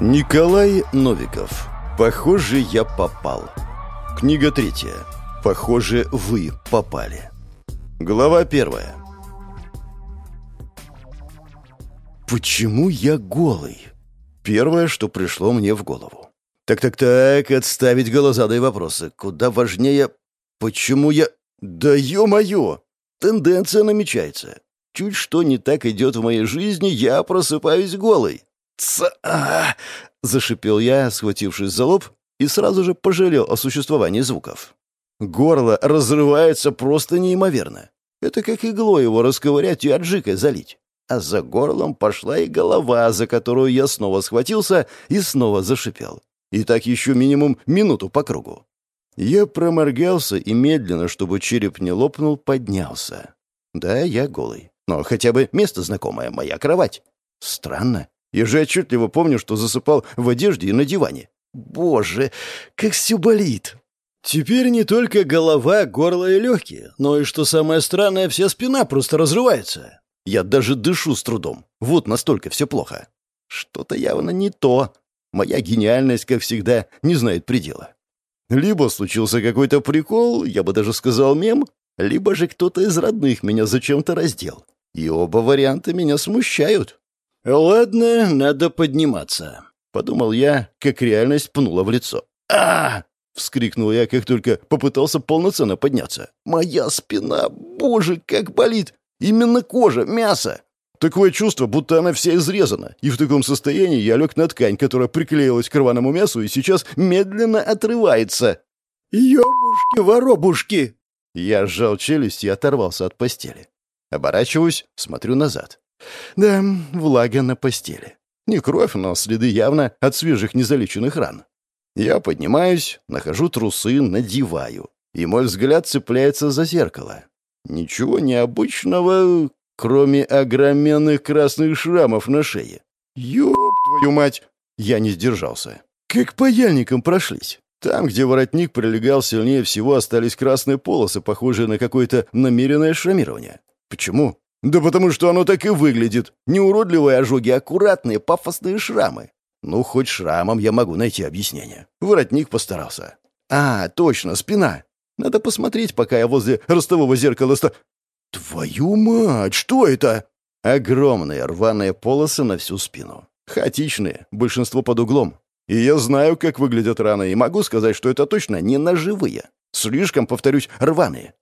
Николай Новиков. Похоже, я попал. Книга третья. Похоже, вы попали. Глава первая. Почему я голый? Первое, что пришло мне в голову. Так-так-так, отставить голозадые вопросы. Куда важнее, почему я... Да ё-моё! Тенденция намечается. Чуть что не так идет в моей жизни, я просыпаюсь голый. «Ца!» — зашипел я, схватившись за лоб, и сразу же пожалел о существовании звуков. Горло разрывается просто неимоверно. Это как иглой его расковырять и аджикой залить. А за горлом пошла и голова, за которую я снова схватился и снова зашипел. И так еще минимум минуту по кругу. Я проморгался и медленно, чтобы череп не лопнул, поднялся. Да, я голый. Но хотя бы место знакомое — моя кровать. Странно. Я же отчетливо помню, что засыпал в одежде и на диване. Боже, как все болит. Теперь не только голова, горло и легкие, но и, что самое странное, вся спина просто разрывается. Я даже дышу с трудом. Вот настолько все плохо. Что-то явно не то. Моя гениальность, как всегда, не знает предела. Либо случился какой-то прикол, я бы даже сказал мем, либо же кто-то из родных меня зачем-то раздел. И оба варианта меня смущают. «Ладно, надо подниматься», — подумал я, как реальность пнула в лицо. а вскрикнул я, как только попытался полноценно подняться. «Моя спина! Боже, как болит! Именно кожа, мясо!» Такое чувство, будто она вся изрезана, и в таком состоянии я лег на ткань, которая приклеилась к рваному мясу и сейчас медленно отрывается. «Ёбушки-воробушки!» Я сжал челюсть и оторвался от постели. Оборачиваюсь, смотрю назад. Да, влага на постели. Не кровь, но следы явно от свежих незалеченных ран. Я поднимаюсь, нахожу трусы, надеваю. И мой взгляд цепляется за зеркало. Ничего необычного, кроме огроменных красных шрамов на шее. Ёб твою мать! Я не сдержался. Как паяльником прошлись. Там, где воротник прилегал сильнее всего, остались красные полосы, похожие на какое-то намеренное шрамирование. Почему? Да потому что оно так и выглядит. Не уродливые ожоги, а аккуратные, пафосные шрамы. Ну, хоть шрамом я могу найти объяснение. Воротник постарался. А, точно, спина. Надо посмотреть, пока я возле ростового зеркала ста... Твою мать, что это? Огромные рваные полосы на всю спину. Хаотичные, большинство под углом. И я знаю, как выглядят раны, и могу сказать, что это точно не ножевые. Слишком, повторюсь, рваные.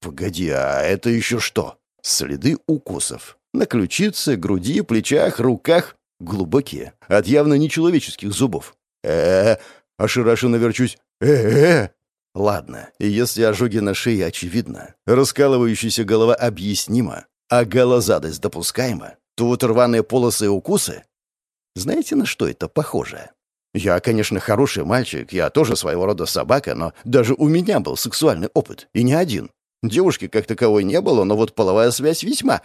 Погоди, а это еще что? Следы укусов. На ключице, груди, плечах, руках. Глубокие, от явно нечеловеческих зубов. э э ошарашенно верчусь. э э Ладно, если ожоги на шее очевидно, раскалывающаяся голова объяснима, а голозадость допускаема, то вот рваные полосы и укусы... Знаете, на что это похоже? Я, конечно, хороший мальчик, я тоже своего рода собака, но даже у меня был сексуальный опыт, и не один. Девушки как таковой не было, но вот половая связь весьма.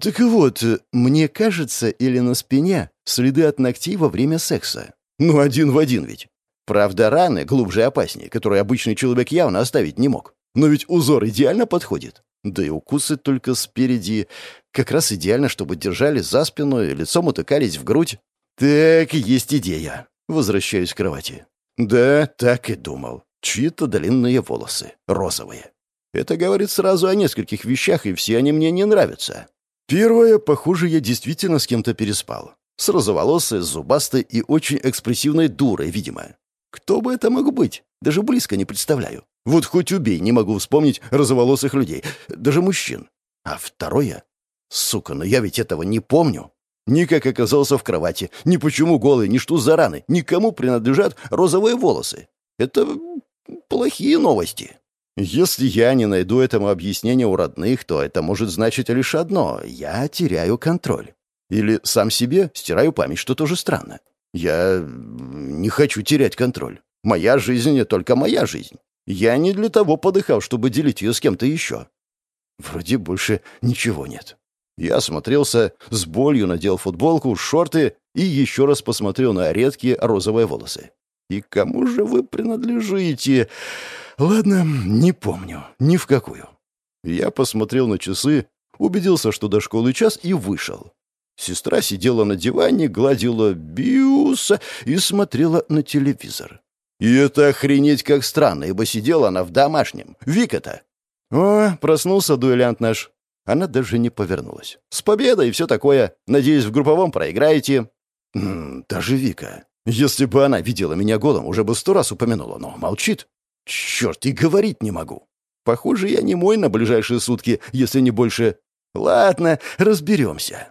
Так вот, мне кажется, или на спине следы от ногтей во время секса. Ну, один в один ведь. Правда, раны глубже и опаснее, которые обычный человек явно оставить не мог. Но ведь узор идеально подходит. Да и укусы только спереди как раз идеально, чтобы держали за спину и лицом утыкались в грудь. Так, есть идея. Возвращаюсь к кровати. Да, так и думал. Чьи-то длинные волосы, розовые. Это говорит сразу о нескольких вещах, и все они мне не нравятся. Первое, похоже, я действительно с кем-то переспал. С розоволосой, зубастой и очень экспрессивной дурой, видимо. Кто бы это мог быть? Даже близко не представляю. Вот хоть убей, не могу вспомнить розоволосых людей, даже мужчин. А второе? Сука, но я ведь этого не помню. Ни как оказался в кровати, ни почему голый, ни что за раны, никому принадлежат розовые волосы. Это плохие новости. Если я не найду этому объяснения у родных, то это может значить лишь одно — я теряю контроль. Или сам себе стираю память, что тоже странно. Я не хочу терять контроль. Моя жизнь не только моя жизнь. Я не для того подыхал, чтобы делить ее с кем-то еще. Вроде больше ничего нет. Я осмотрелся, с болью надел футболку, шорты и еще раз посмотрел на редкие розовые волосы. «И кому же вы принадлежите?» Ладно, не помню. Ни в какую. Я посмотрел на часы, убедился, что до школы час, и вышел. Сестра сидела на диване, гладила Биуса и смотрела на телевизор. И это охренеть как странно, ибо сидела она в домашнем. Вика-то. О, проснулся дуэлянт наш. Она даже не повернулась. «С победой и все такое. Надеюсь, в групповом проиграете». «Даже Вика. Если бы она видела меня голым, уже бы сто раз упомянула, но молчит. Черт, и говорить не могу. Похоже, я не мой на ближайшие сутки, если не больше. Ладно, разберемся».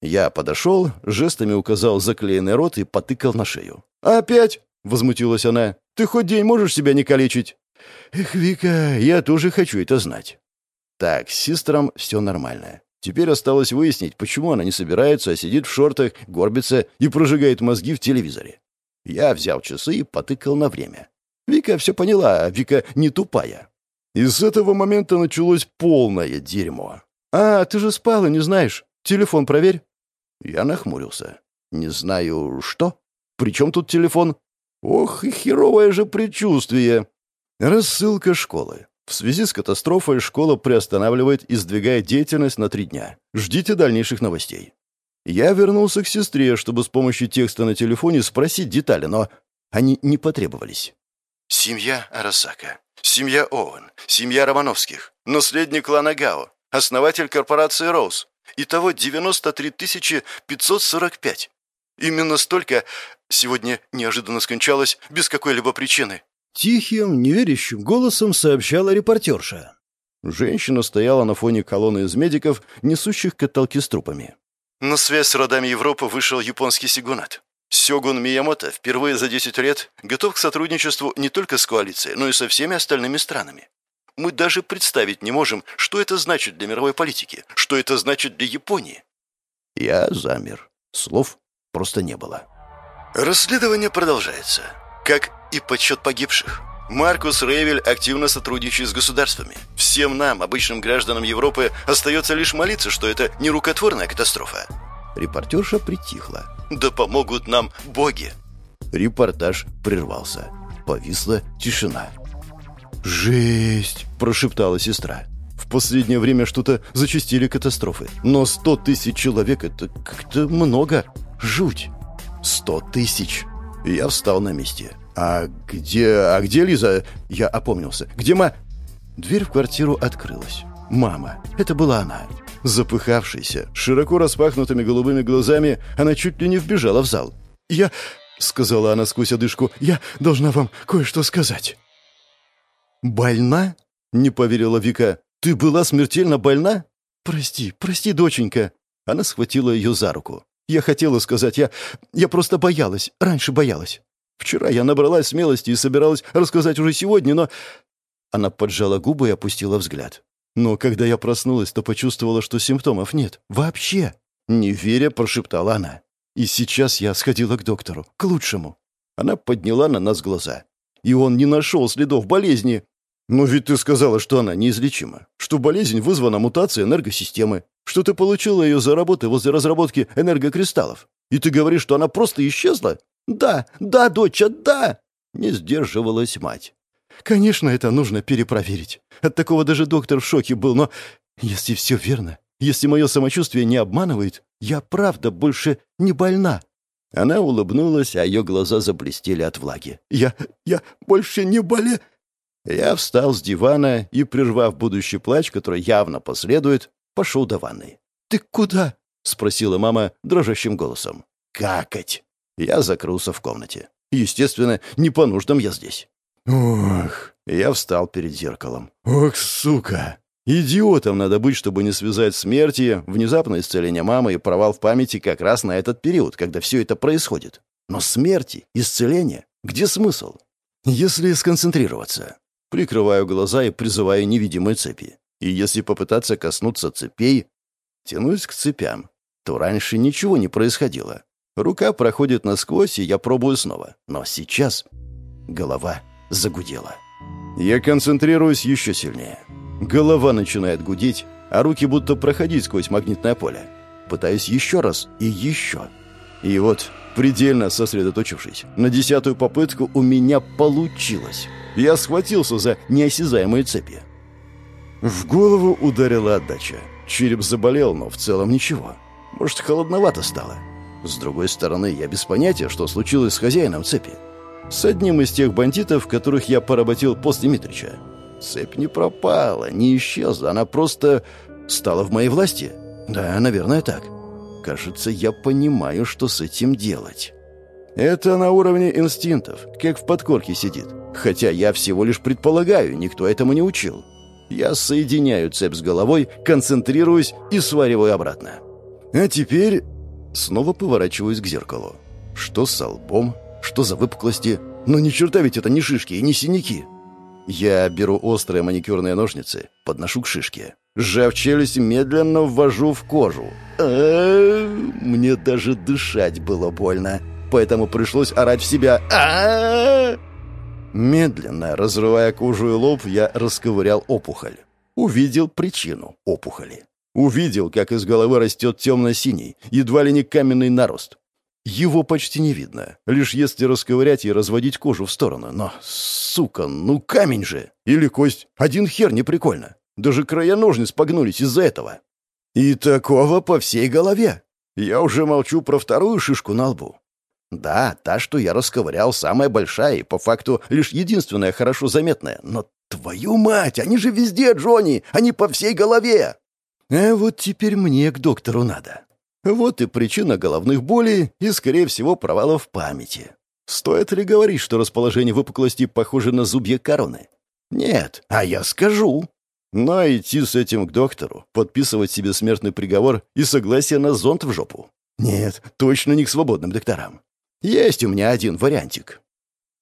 Я подошел, жестами указал заклеенный рот и потыкал на шею. «Опять?» — возмутилась она. «Ты хоть день можешь себя не калечить?» «Эх, Вика, я тоже хочу это знать». Так, с сестром все нормально. Теперь осталось выяснить, почему она не собирается, а сидит в шортах, горбится и прожигает мозги в телевизоре. Я взял часы и потыкал на время. Вика все поняла, Вика не тупая. И с этого момента началось полное дерьмо. «А, ты же спал и не знаешь. Телефон проверь». Я нахмурился. «Не знаю, что? При чем тут телефон?» «Ох, и херовое же предчувствие!» Рассылка школы. В связи с катастрофой школа приостанавливает и сдвигает деятельность на три дня. Ждите дальнейших новостей. Я вернулся к сестре, чтобы с помощью текста на телефоне спросить детали, но они не потребовались. Семья Арасака. Семья Оуэн. Семья Романовских. Наследник клана Гао. Основатель корпорации Роуз. Итого 93 545. Именно столько сегодня неожиданно скончалось без какой-либо причины. Тихим, неверящим голосом сообщала репортерша. Женщина стояла на фоне колонны из медиков, несущих каталки с трупами. На связь с родами Европы вышел японский сигунат. Сёгун Миямото впервые за 10 лет готов к сотрудничеству не только с коалицией, но и со всеми остальными странами. Мы даже представить не можем, что это значит для мировой политики, что это значит для Японии. Я замер. Слов просто не было. Расследование продолжается как и подсчет погибших. Маркус Рейвель активно сотрудничает с государствами. Всем нам, обычным гражданам Европы, остается лишь молиться, что это не рукотворная катастрофа. Репортерша притихла. «Да помогут нам боги!» Репортаж прервался. Повисла тишина. «Жесть!» – прошептала сестра. «В последнее время что-то зачастили катастрофы. Но сто тысяч человек – это как-то много. Жуть!» «Сто тысяч!» Я встал на месте. «А где... а где Лиза?» Я опомнился. «Где ма...» Дверь в квартиру открылась. «Мама». Это была она. Запыхавшаяся, широко распахнутыми голубыми глазами, она чуть ли не вбежала в зал. «Я...» — сказала она сквозь одышку. «Я должна вам кое-что сказать». «Больна?» — не поверила Вика. «Ты была смертельно больна?» «Прости, прости, доченька». Она схватила ее за руку. Я хотела сказать, я... я просто боялась, раньше боялась. Вчера я набралась смелости и собиралась рассказать уже сегодня, но...» Она поджала губы и опустила взгляд. Но когда я проснулась, то почувствовала, что симптомов нет. Вообще. Не веря, прошептала она. И сейчас я сходила к доктору. К лучшему. Она подняла на нас глаза. И он не нашел следов болезни. «Но ведь ты сказала, что она неизлечима, что болезнь вызвана мутацией энергосистемы, что ты получила ее за работы возле разработки энергокристаллов. И ты говоришь, что она просто исчезла? Да, да, доча, да!» Не сдерживалась мать. «Конечно, это нужно перепроверить. От такого даже доктор в шоке был, но если все верно, если мое самочувствие не обманывает, я правда больше не больна». Она улыбнулась, а ее глаза заблестели от влаги. «Я... я больше не боле...» Я встал с дивана и, прервав будущий плач, который явно последует, пошел до ванной. «Ты куда?» — спросила мама дрожащим голосом. «Какать!» Я закрылся в комнате. Естественно, не по нуждам я здесь. «Ох!» Я встал перед зеркалом. «Ох, сука!» Идиотом надо быть, чтобы не связать смерти, внезапное исцеление мамы и провал в памяти как раз на этот период, когда все это происходит. Но смерти, исцеление, где смысл? Если сконцентрироваться, Прикрываю глаза и призываю невидимые цепи. И если попытаться коснуться цепей, тянусь к цепям, то раньше ничего не происходило. Рука проходит насквозь, и я пробую снова. Но сейчас голова загудела. Я концентрируюсь еще сильнее. Голова начинает гудеть, а руки будто проходить сквозь магнитное поле. Пытаюсь еще раз и еще. И вот, предельно сосредоточившись, на десятую попытку у меня получилось. Я схватился за неосязаемые цепи. В голову ударила отдача. Череп заболел, но в целом ничего. Может, холодновато стало. С другой стороны, я без понятия, что случилось с хозяином цепи. С одним из тех бандитов, которых я поработил после Митрича. Цепь не пропала, не исчезла, она просто стала в моей власти. Да, наверное, так. Кажется, я понимаю, что с этим делать. Это на уровне инстинктов, как в подкорке сидит. Хотя я всего лишь предполагаю, никто этому не учил. Я соединяю цепь с головой, концентрируюсь и свариваю обратно. А теперь снова поворачиваюсь к зеркалу. Что с лбом? Что за выпуклости? Но ни черта ведь это не шишки и не синяки. Я беру острые маникюрные ножницы, подношу к шишке. Сжав челюсть, медленно ввожу в кожу. А мне даже дышать было больно, поэтому пришлось орать в себя. -а! Медленно, разрывая кожу и лоб, я расковырял опухоль. Увидел причину опухоли. Увидел, как из головы растет темно-синий, едва ли не каменный нарост. Его почти не видно, лишь если расковырять и разводить кожу в сторону. Но, сука, ну камень же! Или кость. Один хер не прикольно. Даже края ножниц погнулись из-за этого. И такого по всей голове. Я уже молчу про вторую шишку на лбу. Да, та, что я расковырял, самая большая и, по факту, лишь единственная хорошо заметная. Но, твою мать, они же везде, Джонни! Они по всей голове! А вот теперь мне к доктору надо. Вот и причина головных болей и, скорее всего, провалов памяти. Стоит ли говорить, что расположение выпуклости похоже на зубья короны? Нет, а я скажу. Но идти с этим к доктору, подписывать себе смертный приговор и согласие на зонт в жопу. Нет, точно не к свободным докторам. Есть у меня один вариантик.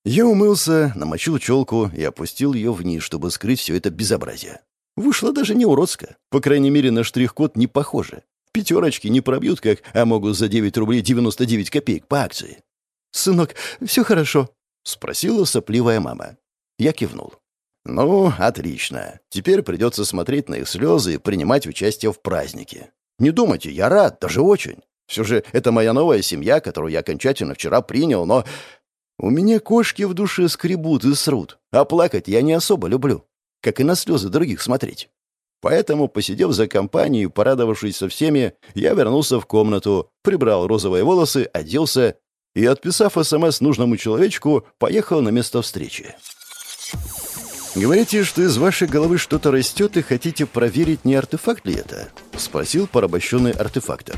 Я умылся, намочил челку и опустил ее вниз, чтобы скрыть все это безобразие. Вышло даже не уродско. По крайней мере, на штрих-код не похоже. Пятерочки не пробьют, как, а могут за 9 рублей 99 копеек по акции. «Сынок, все хорошо?» — спросила сопливая мама. Я кивнул. «Ну, отлично. Теперь придется смотреть на их слезы и принимать участие в празднике. Не думайте, я рад, даже очень. Все же это моя новая семья, которую я окончательно вчера принял, но... У меня кошки в душе скребут и срут, а плакать я не особо люблю, как и на слезы других смотреть. Поэтому, посидев за компанией, порадовавшись со всеми, я вернулся в комнату, прибрал розовые волосы, оделся и, отписав СМС нужному человечку, поехал на место встречи. «Говорите, что из вашей головы что-то растет и хотите проверить, не артефакт ли это?» — спросил порабощенный артефактор.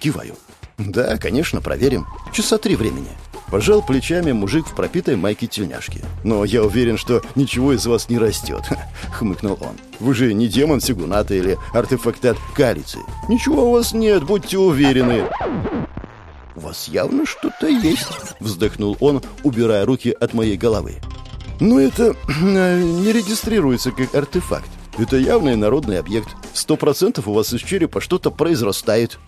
Киваю. «Да, конечно, проверим. Часа три времени». Пожал плечами мужик в пропитой майке-тельняшке. «Но я уверен, что ничего из вас не растет», — хмыкнул он. «Вы же не демон Сигуната или артефактат Калицы. Ничего у вас нет, будьте уверены». «У вас явно что-то есть», — вздохнул он, убирая руки от моей головы. «Но это не регистрируется как артефакт. Это явный народный объект. Сто процентов у вас из черепа что-то произрастает».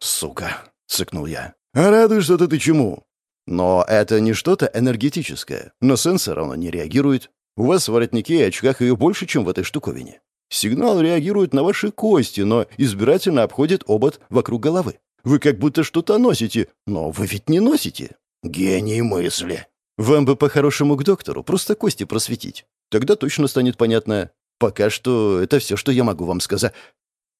«Сука!» — цыкнул я. «А радуешься ты чему?» «Но это не что-то энергетическое. На сенсор оно не реагирует. У вас в воротнике и очках ее больше, чем в этой штуковине. Сигнал реагирует на ваши кости, но избирательно обходит обод вокруг головы. Вы как будто что-то носите, но вы ведь не носите. Гений мысли. Вам бы по-хорошему к доктору просто кости просветить. Тогда точно станет понятно. Пока что это все, что я могу вам сказать.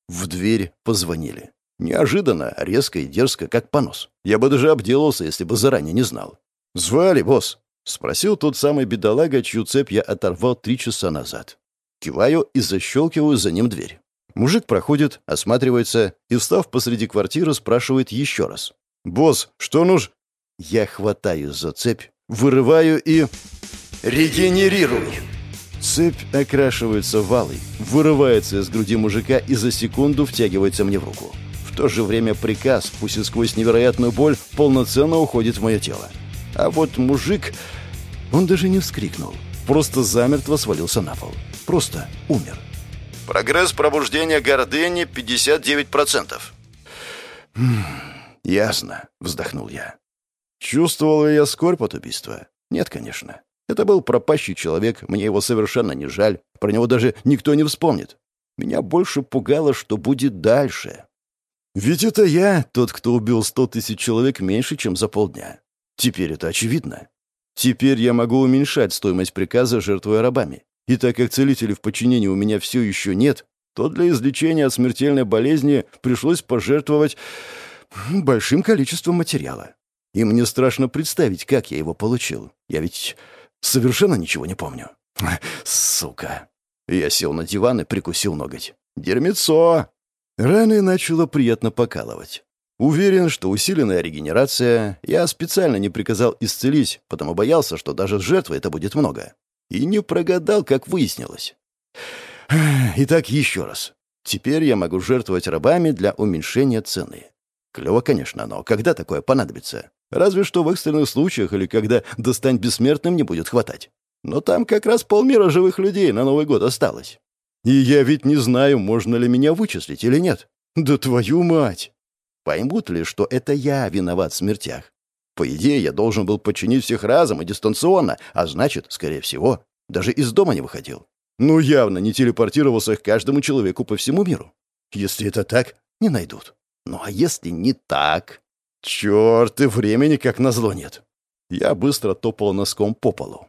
В дверь позвонили. Неожиданно, резко и дерзко, как понос. Я бы даже обделался, если бы заранее не знал. «Звали, босс?» — спросил тот самый бедолага, чью цепь я оторвал три часа назад. Киваю и защелкиваю за ним дверь. Мужик проходит, осматривается и, встав посреди квартиры, спрашивает еще раз. «Босс, что нужно?» Я хватаю за цепь, вырываю и... «Регенерируй!» Цепь окрашивается валой, вырывается из груди мужика и за секунду втягивается мне в руку то же время приказ, пусть и сквозь невероятную боль, полноценно уходит в мое тело. А вот мужик... Он даже не вскрикнул. Просто замертво свалился на пол. Просто умер. Прогресс пробуждения гордыни 59%. «Хм, «Ясно», — вздохнул я. Чувствовал ли я скорбь от убийства? Нет, конечно. Это был пропащий человек, мне его совершенно не жаль. Про него даже никто не вспомнит. Меня больше пугало, что будет дальше. Ведь это я, тот, кто убил сто тысяч человек меньше, чем за полдня. Теперь это очевидно. Теперь я могу уменьшать стоимость приказа, жертвуя рабами. И так как целителей в подчинении у меня все еще нет, то для излечения от смертельной болезни пришлось пожертвовать большим количеством материала. И мне страшно представить, как я его получил. Я ведь совершенно ничего не помню. Сука. Я сел на диван и прикусил ноготь. Дерьмецо! Раны начало приятно покалывать. Уверен, что усиленная регенерация, я специально не приказал исцелить, потому боялся, что даже с жертвой это будет много. И не прогадал, как выяснилось. Итак, еще раз. Теперь я могу жертвовать рабами для уменьшения цены. Клево, конечно, но когда такое понадобится? Разве что в экстренных случаях или когда достань бессмертным не будет хватать. Но там как раз полмира живых людей на Новый год осталось. И я ведь не знаю, можно ли меня вычислить или нет. Да твою мать! Поймут ли, что это я виноват в смертях? По идее, я должен был подчинить всех разом и дистанционно, а значит, скорее всего, даже из дома не выходил. Ну, явно не телепортировался к каждому человеку по всему миру. Если это так, не найдут. Ну, а если не так? Черт, и времени как назло нет. Я быстро топал носком по полу.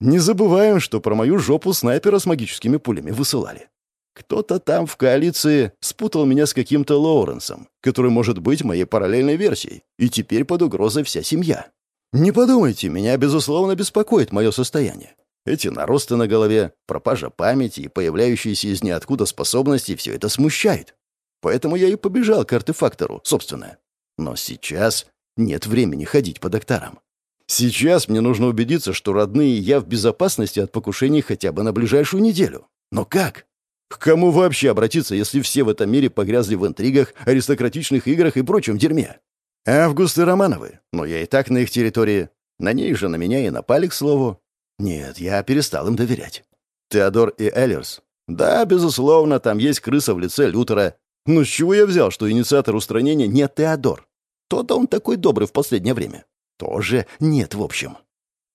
Не забываем, что про мою жопу снайпера с магическими пулями высылали. Кто-то там в коалиции спутал меня с каким-то Лоуренсом, который может быть моей параллельной версией, и теперь под угрозой вся семья. Не подумайте, меня, безусловно, беспокоит мое состояние. Эти наросты на голове, пропажа памяти и появляющиеся из ниоткуда способности — все это смущает. Поэтому я и побежал к артефактору, собственно. Но сейчас нет времени ходить по докторам. Сейчас мне нужно убедиться, что родные и я в безопасности от покушений хотя бы на ближайшую неделю. Но как? К кому вообще обратиться, если все в этом мире погрязли в интригах, аристократичных играх и прочем дерьме? Август и Романовы. Но я и так на их территории. На ней же на меня и напали, к слову. Нет, я перестал им доверять. Теодор и Эллерс. Да, безусловно, там есть крыса в лице Лютера. Но с чего я взял, что инициатор устранения не Теодор? То-то он такой добрый в последнее время. Тоже нет, в общем.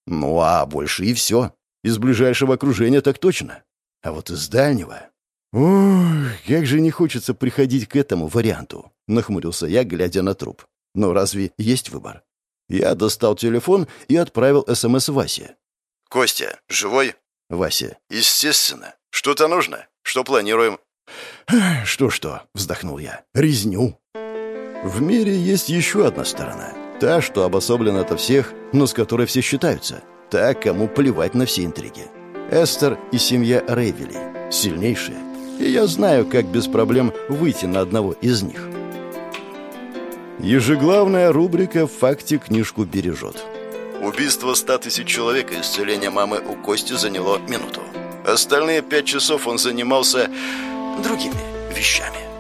Ну, а больше и все. Из ближайшего окружения так точно. А вот из дальнего... Ох, как же не хочется приходить к этому варианту, нахмурился я, глядя на труп. Но разве есть выбор? Я достал телефон и отправил СМС Васе. «Костя, живой?» «Вася, естественно. Что-то нужно? Что планируем?» «Что-что?» — вздохнул я. «Резню». В мире есть еще одна сторона. Та, что обособлена от всех, но с которой все считаются. Та, кому плевать на все интриги. Эстер и семья Рейвели. Сильнейшие. И я знаю, как без проблем выйти на одного из них. Ежеглавная рубрика «В факте книжку бережет». Убийство ста тысяч человек и исцеление мамы у Кости заняло минуту. Остальные пять часов он занимался другими вещами.